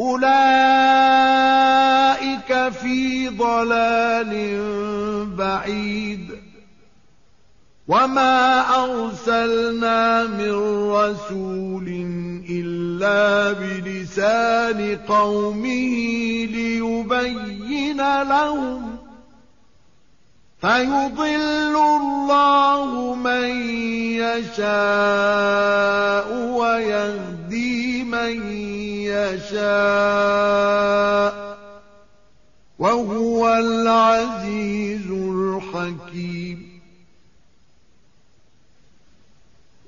أولئك في ضلال بعيد. وما أرسلنا من رسول إلا بلسان قومه ليبين لهم. فيضل الله من يشاء ويهدي من يشاء وهو العزيز الحكيم.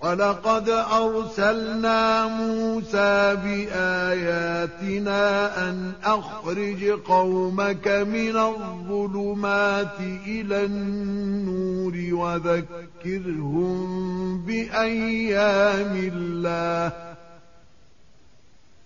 ولقد أرسلنا موسى بآياتنا أن أخرج قومك من الظلمات إلى النور وذكرهم بأيام الله.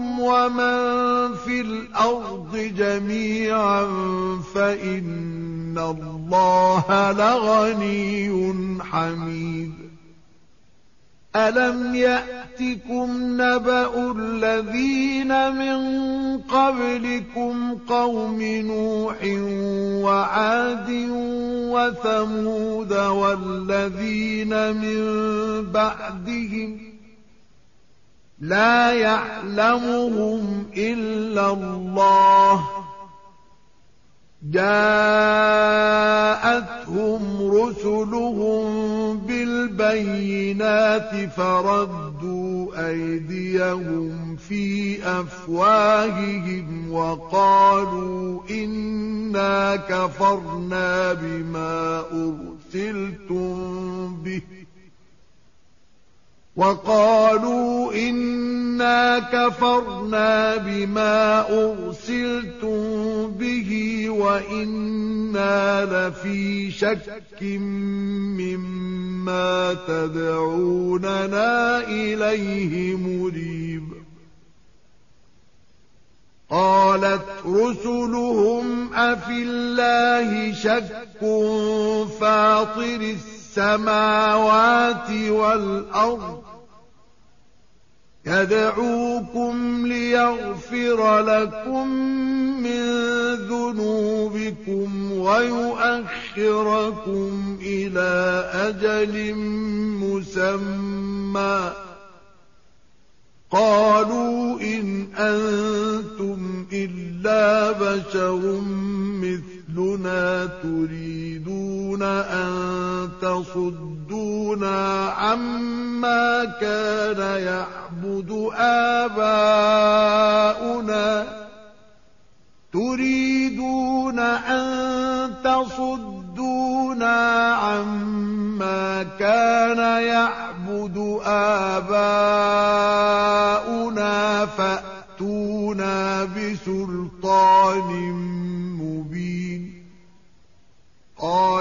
وَمَن فِي الْأَرْضِ جَمِيعًا فَإِنَّ إِنَّ اللَّهَ لَغَنِيٌّ حَمِيدٌ. أَلَمْ يَأْتِكُمْ نَبَأُ الَّذِينَ مِن قَبْلِكُمْ قَوْمِ نُوحٍ وَعَادٍ وَثَمُودَ وَالَّذِينَ مِن بَعْدِهِمْ لَا يَعْلَمُهُمْ إِلَّا اللَّهُ. جاءتهم رسلهم بالبينات فردوا أيديهم في أفواههم وقالوا إنا كفرنا بما أرسلتم به. وقالوا إنا كفرنا بما أرسلتم به وإنا لفي شك مما تدعوننا إليه مريب. قالت رسلهم أفي الله شك فاطر السماوات والأرض يدعوكم ليغفر لكم من ذنوبكم ويؤخركم إلى أجل مسمى. قالوا إن أنتم إلا بشر مثلنا تريدون أن تصدونا عما كان يعبد آباؤنا. تريدون أن تصدونا عما كان يعبد آباؤنا. فأتونا بسلطان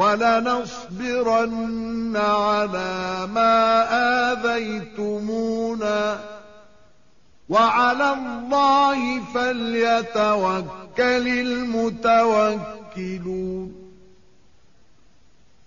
ولنصبرن على ما آذيتمونا. وعلى الله فليتوكل المتوكلون.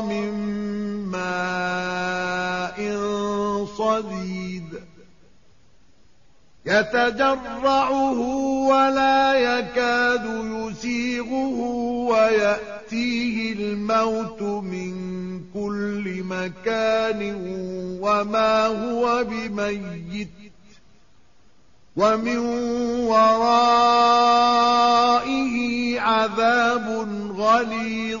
من ماء صديد يتجرعه ولا يكاد يسيغه ويأتيه الموت من كل مكان وما هو بميت ومن ورائه عذاب غليظ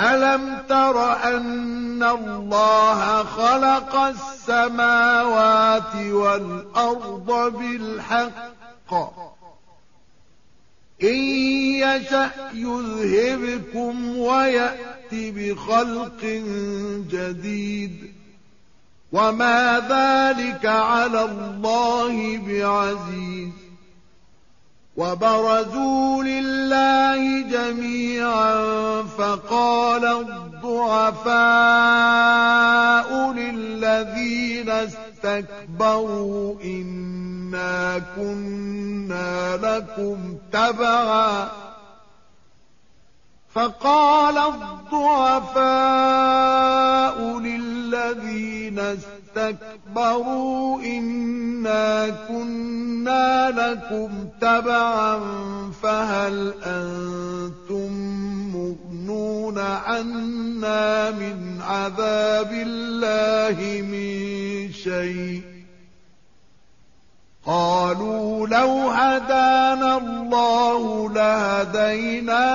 ألم تر أن الله خلق السماوات والأرض بالحق؟ إن يشأ يذهبكم ويأت بخلق جديد. وما ذلك على الله بعزيز. وبرزوا لله جميعا فقال الضعفاء للذين استكبروا إنا كنا لكم تبعا. فقال الضعفاء للذين استكبروا إنا كنا لكم تبعا فهل أنتم مغنون عنا من عذاب الله من شيء؟ قالوا لو هدانا الله لهديناكم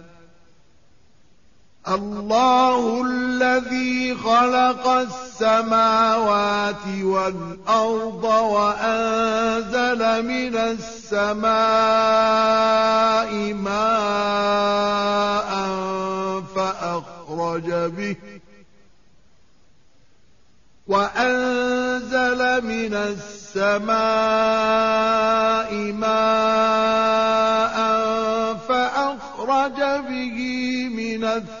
الله الذي خلق السماوات والأرض وأنزل من السماء ماء فأخرج به وأنزل من السماء ماء فأخرج به من الثمرات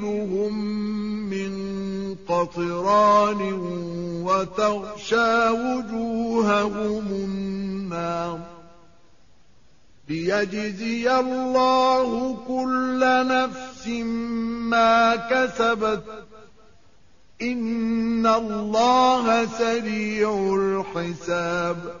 من قطران وتغشى وجوههم النار ليجزي الله كل نفس ما كسبت إن الله سريع الحساب